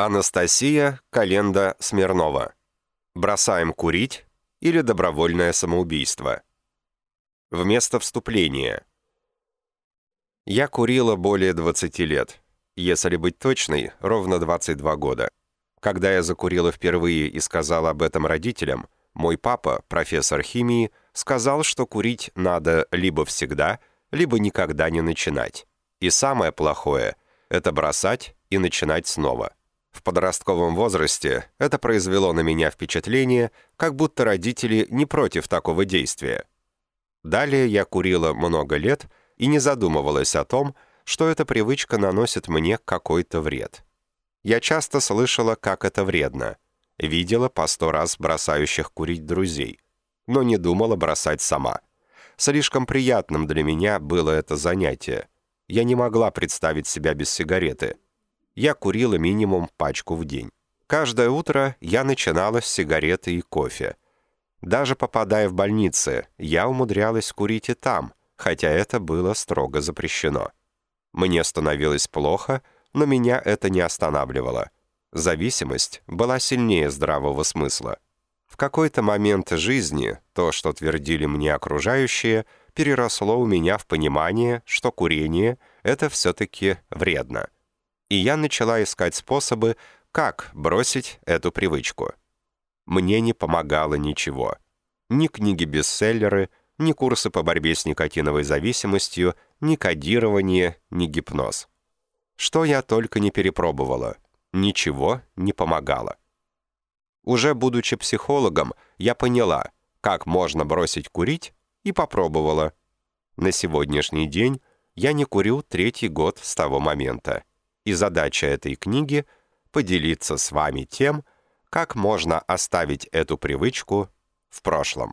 Анастасия Календа Смирнова. «Бросаем курить» или «Добровольное самоубийство». Вместо вступления. Я курила более 20 лет. Если быть точной, ровно 22 года. Когда я закурила впервые и сказала об этом родителям, мой папа, профессор химии, сказал, что курить надо либо всегда, либо никогда не начинать. И самое плохое – это бросать и начинать снова. В подростковом возрасте это произвело на меня впечатление, как будто родители не против такого действия. Далее я курила много лет и не задумывалась о том, что эта привычка наносит мне какой-то вред. Я часто слышала, как это вредно. Видела по сто раз бросающих курить друзей, но не думала бросать сама. Слишком приятным для меня было это занятие. Я не могла представить себя без сигареты – я курила минимум пачку в день. Каждое утро я начинала с сигареты и кофе. Даже попадая в больницы, я умудрялась курить и там, хотя это было строго запрещено. Мне становилось плохо, но меня это не останавливало. Зависимость была сильнее здравого смысла. В какой-то момент жизни то, что твердили мне окружающие, переросло у меня в понимание, что курение — это все-таки вредно и я начала искать способы, как бросить эту привычку. Мне не помогало ничего. Ни книги-бестселлеры, ни курсы по борьбе с никотиновой зависимостью, ни кодирование, ни гипноз. Что я только не перепробовала. Ничего не помогало. Уже будучи психологом, я поняла, как можно бросить курить, и попробовала. На сегодняшний день я не курю третий год с того момента и задача этой книги — поделиться с вами тем, как можно оставить эту привычку в прошлом.